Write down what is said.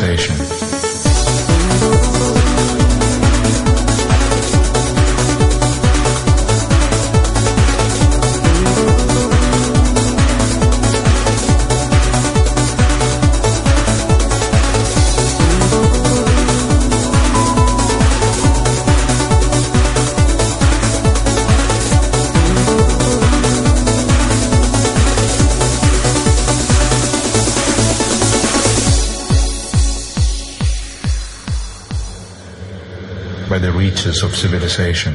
Reaches the reaches of civilization.